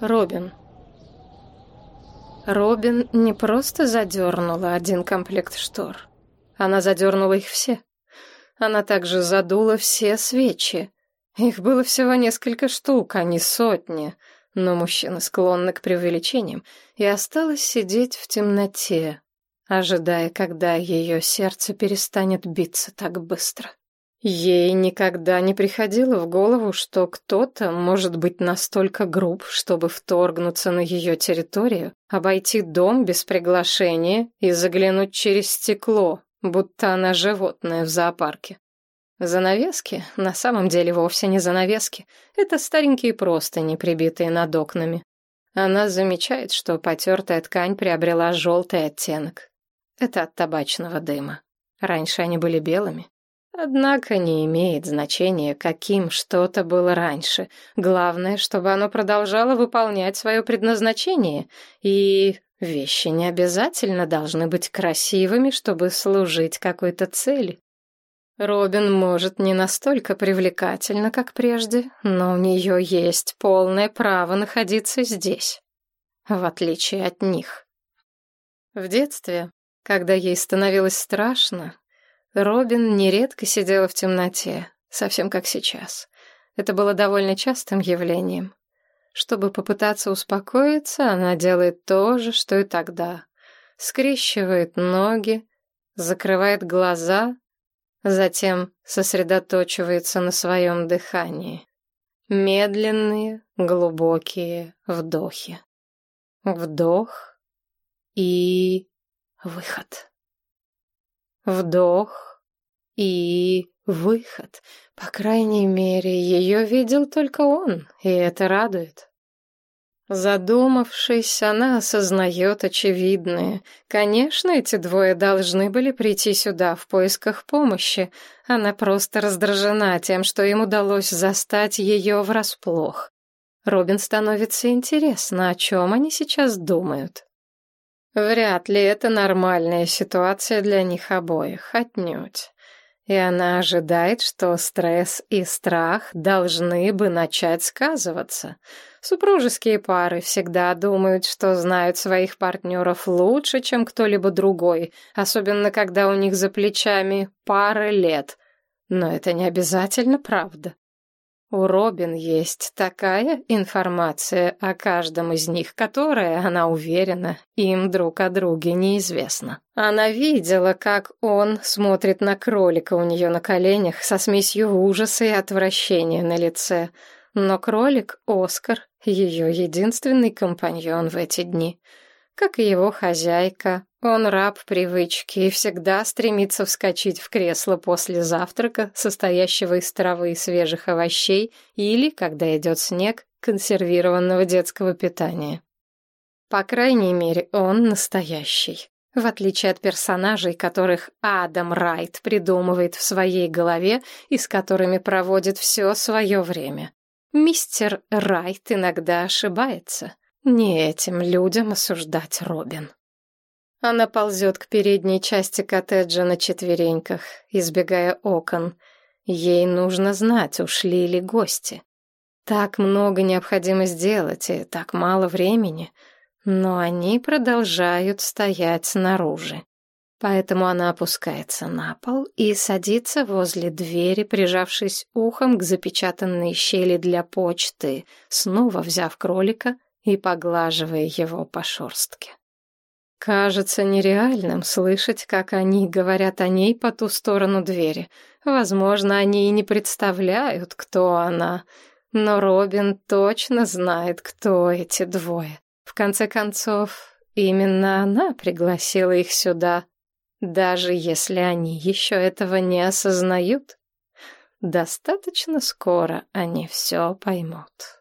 Робин. Робин не просто задернула один комплект штор. Она задернула их все. Она также задула все свечи. Их было всего несколько штук, а не сотни. Но мужчина склонны к преувеличениям, и осталась сидеть в темноте, ожидая, когда ее сердце перестанет биться так быстро. Ей никогда не приходило в голову, что кто-то может быть настолько груб, чтобы вторгнуться на ее территорию, обойти дом без приглашения и заглянуть через стекло, будто она животное в зоопарке. Занавески на самом деле вовсе не занавески. Это старенькие простыни, прибитые над окнами. Она замечает, что потертая ткань приобрела желтый оттенок. Это от табачного дыма. Раньше они были белыми. Однако не имеет значения, каким что-то было раньше. Главное, чтобы оно продолжало выполнять свое предназначение. И вещи не обязательно должны быть красивыми, чтобы служить какой-то цели. Робин может не настолько привлекательна, как прежде, но у нее есть полное право находиться здесь, в отличие от них. В детстве, когда ей становилось страшно, Робин нередко сидела в темноте, совсем как сейчас. Это было довольно частым явлением. Чтобы попытаться успокоиться, она делает то же, что и тогда. Скрещивает ноги, закрывает глаза, затем сосредоточивается на своем дыхании. Медленные, глубокие вдохи. Вдох и выход. Вдох и выход. По крайней мере, ее видел только он, и это радует. Задумавшись, она осознает очевидное. Конечно, эти двое должны были прийти сюда в поисках помощи. Она просто раздражена тем, что им удалось застать ее врасплох. Робин становится интересно, о чем они сейчас думают. Вряд ли это нормальная ситуация для них обоих, отнюдь. И она ожидает, что стресс и страх должны бы начать сказываться. Супружеские пары всегда думают, что знают своих партнеров лучше, чем кто-либо другой, особенно когда у них за плечами пара лет. Но это не обязательно правда. У Робин есть такая информация о каждом из них, которая, она уверена, им друг о друге неизвестна. Она видела, как он смотрит на кролика у нее на коленях со смесью ужаса и отвращения на лице. Но кролик — Оскар, ее единственный компаньон в эти дни — как и его хозяйка, он раб привычки и всегда стремится вскочить в кресло после завтрака, состоящего из травы и свежих овощей, или, когда идет снег, консервированного детского питания. По крайней мере, он настоящий. В отличие от персонажей, которых Адам Райт придумывает в своей голове и с которыми проводит все свое время. Мистер Райт иногда ошибается — не этим людям осуждать Робин. Она ползет к передней части коттеджа на четвереньках, избегая окон. Ей нужно знать, ушли ли гости. Так много необходимо сделать, и так мало времени. Но они продолжают стоять снаружи. Поэтому она опускается на пол и садится возле двери, прижавшись ухом к запечатанной щели для почты, снова взяв кролика и поглаживая его по шерстке. Кажется нереальным слышать, как они говорят о ней по ту сторону двери. Возможно, они и не представляют, кто она, но Робин точно знает, кто эти двое. В конце концов, именно она пригласила их сюда, даже если они еще этого не осознают. Достаточно скоро они все поймут.